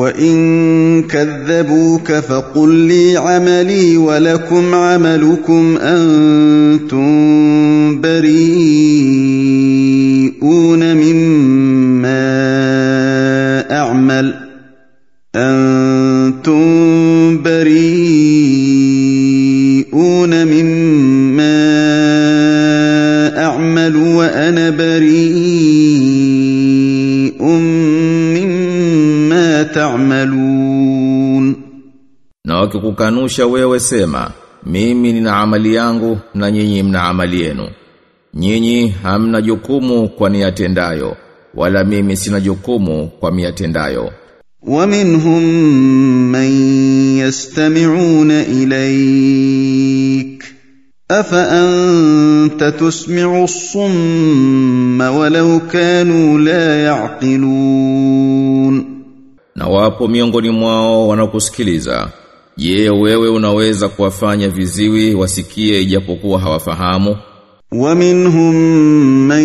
وان كذبوك فقل لي عملي ولكم عملكم أنتم بريئون مما اعمل أنتم بريئون مما اعمل وأنا بريء مما تعملون Na wakikukanusha wewe sema, mimi nina amali yangu na nyinyi mna amali yenu. Nyinyi hamna jukumu kwa niyatendayo, wala mimi sina jukumu kwa miyatendayo. ومنهم من يستمعون اليك افانت تسمع الصم ولو كانوا لا يعقلون Na wapo miongoni mwao wanakusikiliza. Je, wewe unaweza kuwafanya viziwi wasikie ijapokuwa hawafahamu? ومنهم من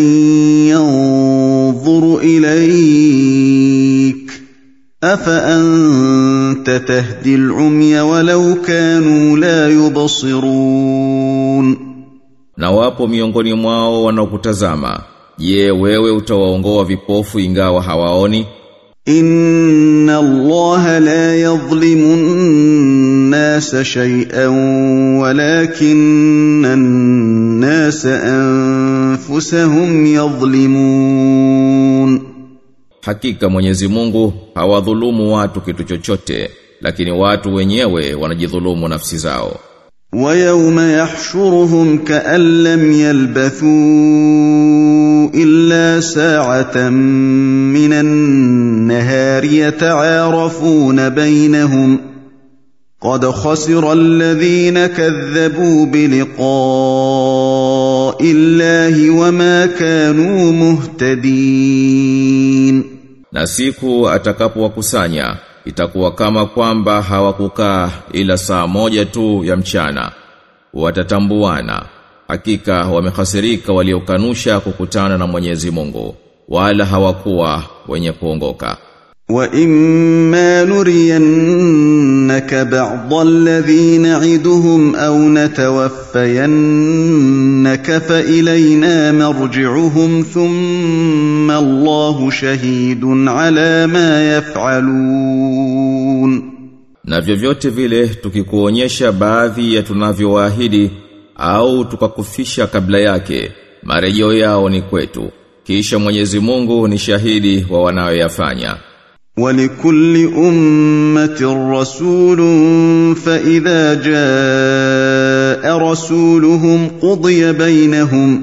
ينظر اليك افانت تهدي العمي ولو كانوا لا يبصرون Na wapo miongoni mwao wanaokutazama. Je, wewe utawaongoa vipofu ingawa hawaoni? ان الله لا يظلم الناس شيئا ولكن الناس انفسهم يظلمون Hakika Mwenyezi Mungu hawadhulumu watu kitu chochote, lakini watu wenyewe wanajidhulumu nafsi zao. ويوم يحشرهم كأن لم يلبثوا إلا ساعة من النهار يتعارفون بينهم قد خسر الذين كذبوا بلقاء الله وما كانوا مهتدين Na siku atakapowakusanya itakuwa kama kwamba hawakukaa ila saa moja tu ya mchana. Watatambuana. hakika wamekhasirika waliokanusha kukutana na Mwenyezi Mungu wala hawakuwa wenye kuongoka. Wa imma nuriyannaka ba'dha alladhina na'iduhum aw natawaffayannaka fa ilayna marji'uhum thumma Allahu shahidun 'ala ma yaf'alun. Na vyovyote vile tukikuonyesha baadhi ya tunavyowaahidi au tukakufisha kabla yake, marejeo yao ni kwetu. Kisha Mwenyezi Mungu ni shahidi wa wanayoyafanya. ولكل أمة رسول فإذا جاء رسولهم قضي بينهم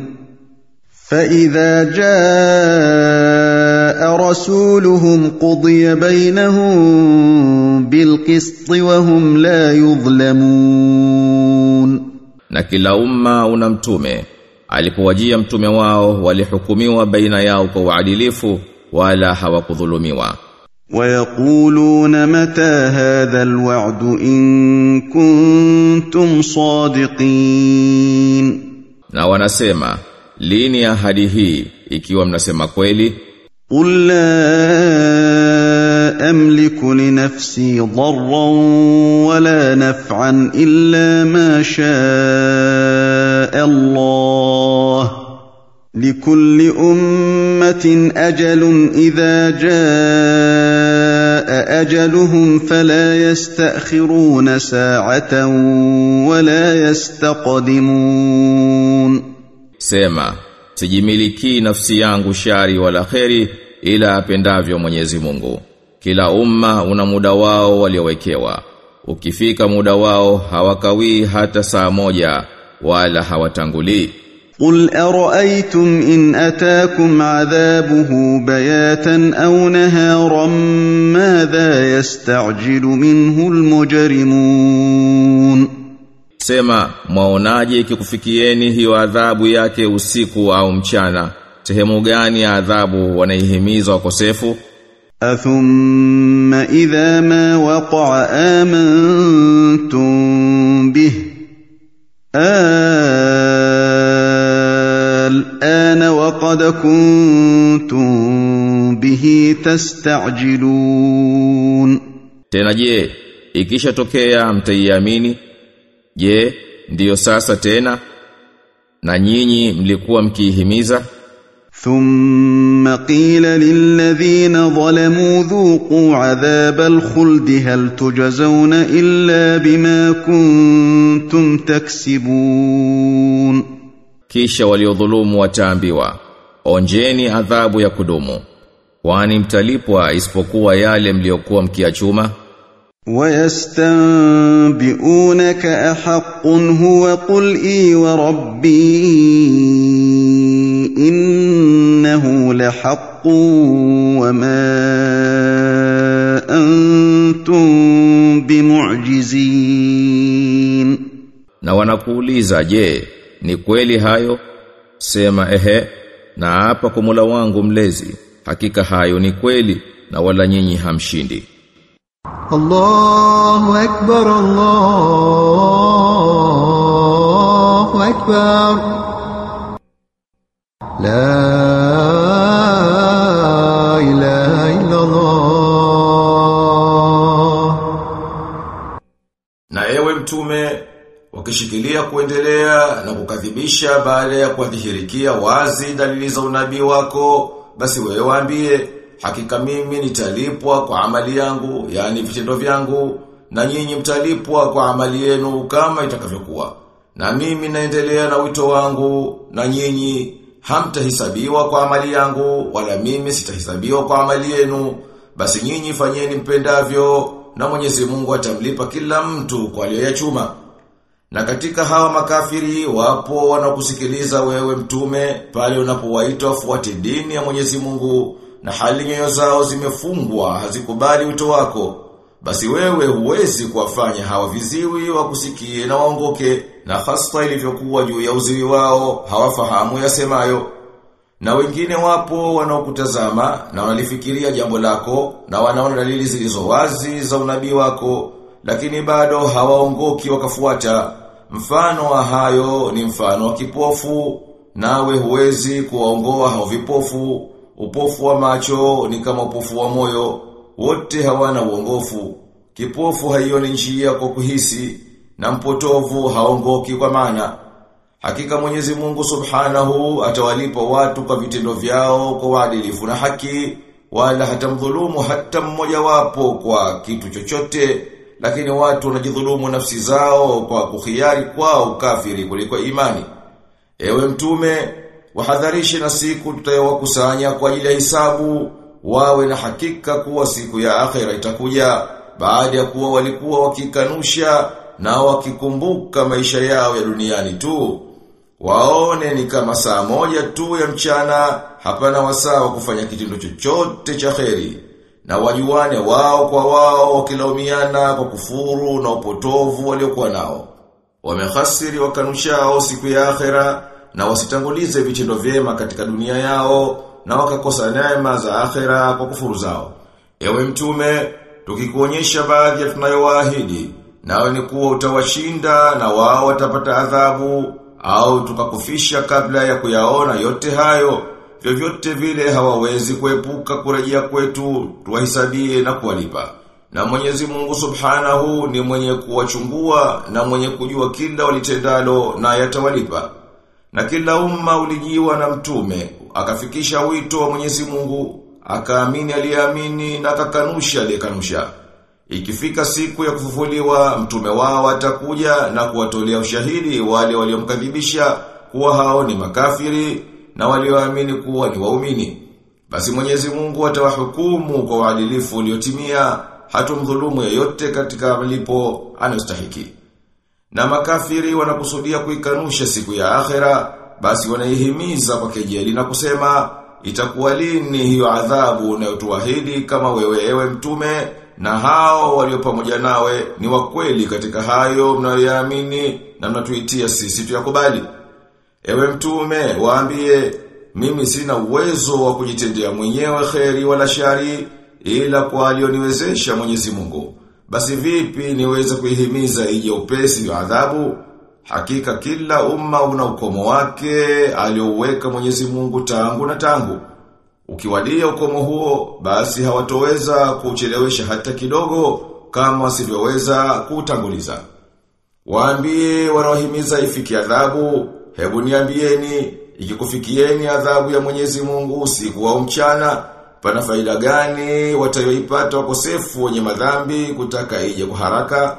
فإذا جاء رسولهم قضي بينهم بالقسط وهم لا يظلمون Na kila umma una mtume. Alipowajia mtume wao walihukumiwa baina yao kwa uadilifu wala hawakudhulumiwa. ويقولون متى هذا الوعد إن كنتم صادقين Na wanasema, lini ahadi hii ikiwa mnasema kweli? قل لا أملك لنفسي ضرا ولا نفعا إلا ما شاء الله لكل أمة أجل إذا جاء أجلهم فلا يستأخرون ساعة ولا يستقدمون Sema, sijimiliki nafsi yangu shari wala kheri ila apendavyo Mwenyezi Mungu. Kila umma una muda wao waliowekewa. Ukifika muda wao hawakawii hata saa moja wala hawatangulii. قل أرأيتم إن أتاكم عذابه بياتا أو نهارا ماذا يستعجل منه المجرمون Sema, mwaonaje ikikufikieni hiyo adhabu yake usiku au mchana? Sehemu gani ya adhabu wanaihimiza wakosefu? أثم إذا ما وقع آمنتم به الآن وقد كنتم به تستعجلون Tena je, ikishatokea mtaiamini? Je, ndiyo sasa tena? Na nyinyi mlikuwa mkihimiza? ثم قيل للذين ظلموا ذوقوا عذاب الخلد هل تجزون إلا بما كنتم تكسبون Kisha waliodhulumu wataambiwa, onjeni adhabu ya kudumu. Kwani mtalipwa isipokuwa yale mliokuwa mkiachuma? ويستنبئونك أحق هو قل إي وربي إنه لحق وما أنتم بمعجزين Na wanakuuliza, je, ni kweli hayo? Sema ehe, na hapa kwa Mola wangu mlezi, hakika hayo ni kweli na wala nyinyi hamshindi. الله أكبر الله أكبر لا ilaha. Na ewe mtume wakishikilia kuendelea na kukadhibisha baada ya kuwadhihirikia wazi dalili za unabii wako basi wewe waambie hakika mimi nitalipwa kwa amali yangu yani vitendo vyangu na nyinyi mtalipwa kwa amali yenu kama itakavyokuwa na mimi naendelea na wito wangu na nyinyi hamtahisabiwa kwa amali yangu, wala mimi sitahisabiwa kwa amali yenu, basi nyinyi fanyeni mpendavyo, na Mwenyezi Mungu atamlipa kila mtu kwa aliyoyachuma. Na katika hawa makafiri wapo wanakusikiliza wewe mtume pale unapowaita wafuate dini ya Mwenyezi Mungu na hali nyoyo zao zimefungwa hazikubali wito wako. Basi wewe huwezi kuwafanya hawa viziwi wakusikie na waongoke na hasa ilivyokuwa juu ya uziwi wao hawafahamu yasemayo. Na wengine wapo wanaokutazama na wanalifikiria jambo lako na wanaona dalili zilizo wazi za unabii wako lakini bado hawaongoki wakafuata. Mfano wa hayo ni mfano wa kipofu nawe huwezi kuwaongoa hao vipofu. Upofu wa macho ni kama upofu wa moyo, wote hawana uongofu. Kipofu haioni njia kwa kuhisi na mpotovu haongoki kwa maana. Hakika Mwenyezi Mungu Subhanahu atawalipa watu kwa vitendo vyao kwa uadilifu na haki wala hatamdhulumu hata mmoja wapo kwa kitu chochote lakini watu wanajidhulumu nafsi zao kwa kuhiari kwao kafiri kuliko imani. Ewe mtume, wahadharishe na siku tutayowakusanya kwa ajili ya hisabu, wawe na hakika kuwa siku ya akhera itakuja baada ya kuwa walikuwa wakikanusha na wakikumbuka maisha yao ya duniani tu. Waone ni kama saa moja tu ya mchana, hapana wasaa wa kufanya kitendo chochote cha kheri. Na wajuane wao kwa wao wakilaumiana kwa kufuru na upotovu waliokuwa nao. Wamehasiri wakanushao siku ya akhera na wasitangulize vitendo vyema katika dunia yao na wakakosa neema za akhera kwa kufuru zao. Ewe mtume, tukikuonyesha baadhi ya tunayowaahidi, nawe ni kuwa utawashinda na wao watapata adhabu au tukakufisha kabla ya kuyaona yote hayo, vyovyote vile hawawezi kuepuka kurejea kwetu, tuwahisabie na kuwalipa. Na Mwenyezi Mungu Subhanahu ni mwenye kuwachungua na mwenye kujua kila walitendalo na yatawalipa. Na kila umma ulijiwa na mtume, akafikisha wito wa Mwenyezi Mungu, akaamini aliyeamini na akakanusha aliyekanusha. Ikifika siku ya kufufuliwa, mtume wao atakuja na kuwatolea ushahidi wale waliomkadhibisha kuwa hao ni makafiri na walioamini kuwa ni waumini. Basi Mwenyezi Mungu atawahukumu kwa uadilifu uliotimia, hatumdhulumu yeyote katika malipo anayostahiki. Na makafiri wanakusudia kuikanusha siku ya akhera, basi wanaihimiza kwa kejeli na kusema, itakuwa lini hiyo adhabu unayotuahidi kama wewe ewe mtume na hao walio pamoja nawe ni wakweli katika hayo mnayoyaamini na mnatuitia sisi tuyakubali. Ewe mtume, waambie, mimi sina uwezo wa kujitendea mwenyewe kheri wala shari ila kwa alioniwezesha Mwenyezi Mungu. Basi vipi niweze kuihimiza ije upesi wa adhabu? Hakika kila umma una ukomo wake aliouweka Mwenyezi Mungu tangu na tangu. Ukiwadia ukomo huo, basi hawatoweza kuchelewesha hata kidogo, kama wasivyoweza kutanguliza. Waambie wanaohimiza ifiki adhabu, hebu niambieni, ikikufikieni adhabu ya Mwenyezi Mungu usiku au mchana, pana faida gani watayoipata wakosefu wenye madhambi kutaka ije kwa haraka?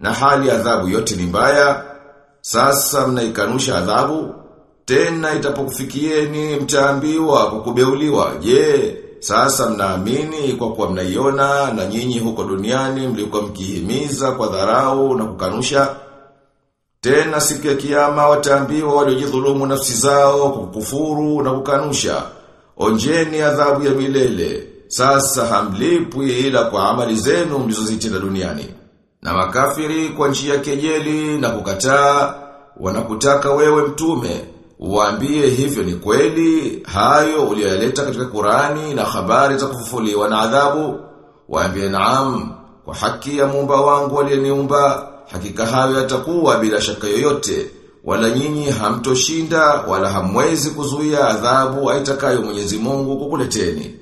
Na hali adhabu yote ni mbaya. Sasa mnaikanusha adhabu, tena itapokufikieni mtaambiwa kwa kubeuliwa. Je, sasa mnaamini kwa kuwa mnaiona na nyinyi huko duniani mlikuwa mkihimiza kwa dharau na kukanusha? Tena siku ya kiyama wataambiwa waliojidhulumu nafsi zao kwa kukufuru na kukanusha. Onjeni adhabu ya milele. Sasa hamlipwi ila kwa amali zenu mlizozitenda duniani. Na makafiri kwa njia kejeli na kukataa wanakutaka wewe mtume Uwaambie hivyo ni kweli, hayo uliyoyaleta katika Qurani na habari za kufufuliwa na adhabu. Waambie naam, kwa haki ya muumba wangu aliyeniumba, hakika hayo yatakuwa bila shaka yoyote, wala nyinyi hamtoshinda wala hamwezi kuzuia adhabu aitakayo Mwenyezi Mungu kukuleteni.